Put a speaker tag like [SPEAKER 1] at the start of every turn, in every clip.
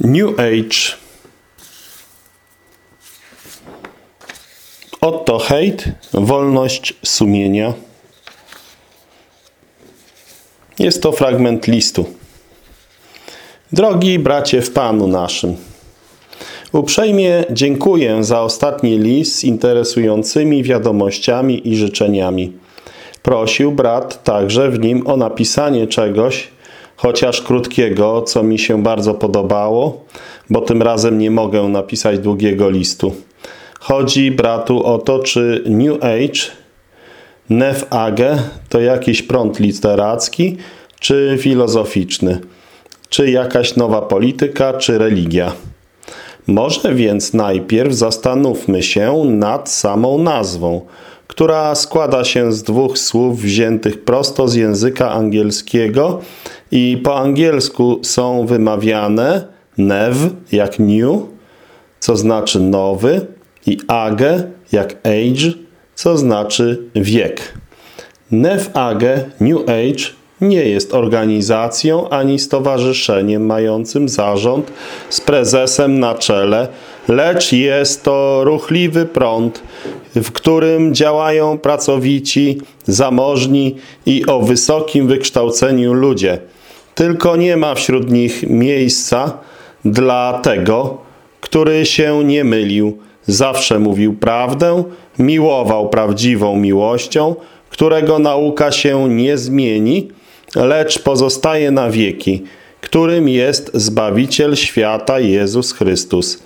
[SPEAKER 1] New Age Otto Haidt Wolność sumienia Jest to fragment listu. Drogi bracie w Panu naszym, uprzejmie dziękuję za ostatni list z interesującymi wiadomościami i życzeniami. Prosił brat także w nim o napisanie czegoś, chociaż krótkiego, co mi się bardzo podobało, bo tym razem nie mogę napisać długiego listu. Chodzi bratu o to, czy New Age, Nef Age to jakiś prąd literacki, czy filozoficzny, czy jakaś nowa polityka, czy religia. Może więc najpierw zastanówmy się nad samą nazwą, która składa się z dwóch słów wziętych prosto z języka angielskiego i po angielsku są wymawiane nev jak new, co znaczy nowy i age jak age, co znaczy wiek. Nev age, New Age nie jest organizacją ani stowarzyszeniem mającym zarząd z prezesem na czele, lecz jest to ruchliwy prąd, w którym działają pracowici, zamożni i o wysokim wykształceniu ludzie. Tylko nie ma wśród nich miejsca dla tego, który się nie mylił, zawsze mówił prawdę, miłował prawdziwą miłością, którego nauka się nie zmieni, lecz pozostaje na wieki, którym jest Zbawiciel świata Jezus Chrystus.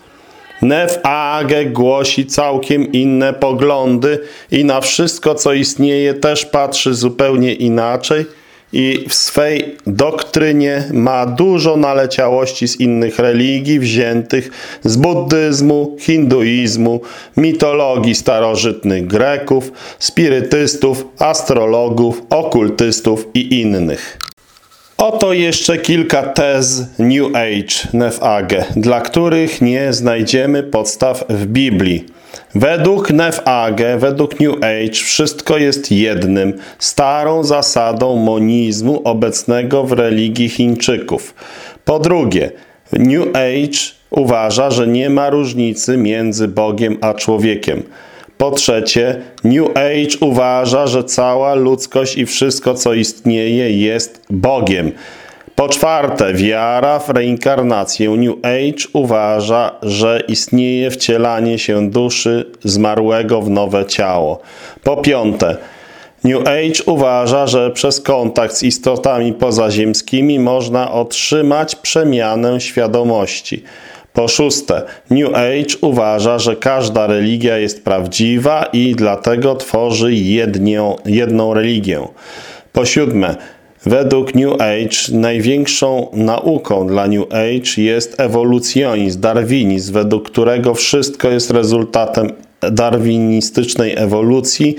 [SPEAKER 1] Nef Age głosi całkiem inne poglądy i na wszystko, co istnieje, też patrzy zupełnie inaczej i w swej doktrynie ma dużo naleciałości z innych religii wziętych z buddyzmu, hinduizmu, mitologii starożytnych Greków, spirytystów, astrologów, okultystów i innych. Oto jeszcze kilka tez New Age, Nefage, dla których nie znajdziemy podstaw w Biblii. Według Nefage, według New Age, wszystko jest jednym, starą zasadą monizmu obecnego w religii Chińczyków. Po drugie, New Age uważa, że nie ma różnicy między Bogiem a człowiekiem. Po trzecie, New Age uważa, że cała ludzkość i wszystko, co istnieje, jest Bogiem. Po czwarte, wiara w reinkarnację New Age uważa, że istnieje wcielanie się duszy zmarłego w nowe ciało. Po piąte, New Age uważa, że przez kontakt z istotami pozaziemskimi można otrzymać przemianę świadomości. Po szóste, New Age uważa, że każda religia jest prawdziwa i dlatego tworzy jednią, jedną religię. Po siódme, według New Age największą nauką dla New Age jest ewolucjonizm, darwinizm, według którego wszystko jest rezultatem darwinistycznej ewolucji,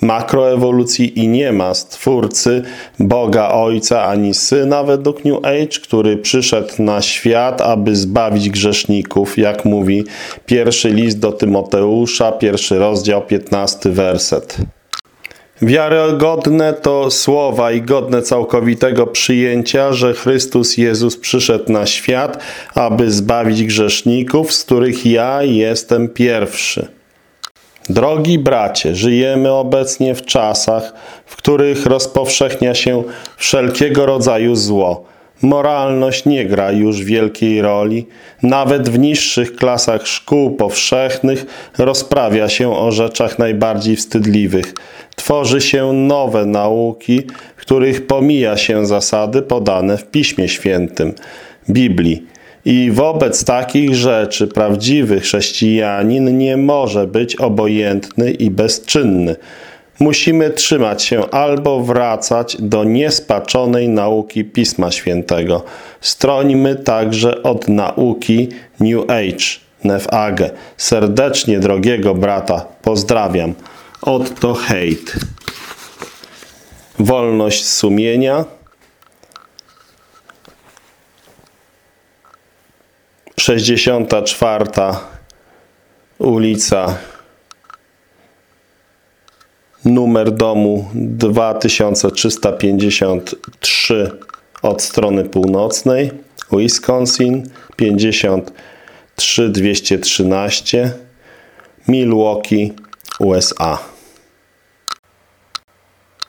[SPEAKER 1] makroewolucji i nie ma stwórcy Boga Ojca ani Syna według New Age, który przyszedł na świat, aby zbawić grzeszników, jak mówi pierwszy list do Tymoteusza, pierwszy rozdział, piętnasty werset. Wiarygodne to słowa i godne całkowitego przyjęcia, że Chrystus Jezus przyszedł na świat, aby zbawić grzeszników, z których ja jestem pierwszy. Drogi bracie, żyjemy obecnie w czasach, w których rozpowszechnia się wszelkiego rodzaju zło. Moralność nie gra już wielkiej roli. Nawet w niższych klasach szkół powszechnych rozprawia się o rzeczach najbardziej wstydliwych. Tworzy się nowe nauki, w których pomija się zasady podane w Piśmie Świętym, Biblii. I wobec takich rzeczy prawdziwy chrześcijanin nie może być obojętny i bezczynny. Musimy trzymać się albo wracać do niespaczonej nauki Pisma Świętego. Strońmy także od nauki New Age, Nefage. Serdecznie drogiego brata pozdrawiam. Otto Hate. Wolność sumienia 64 ulica numer domu 2353 od strony północnej Wisconsin 53 213 Milwaukee, USA.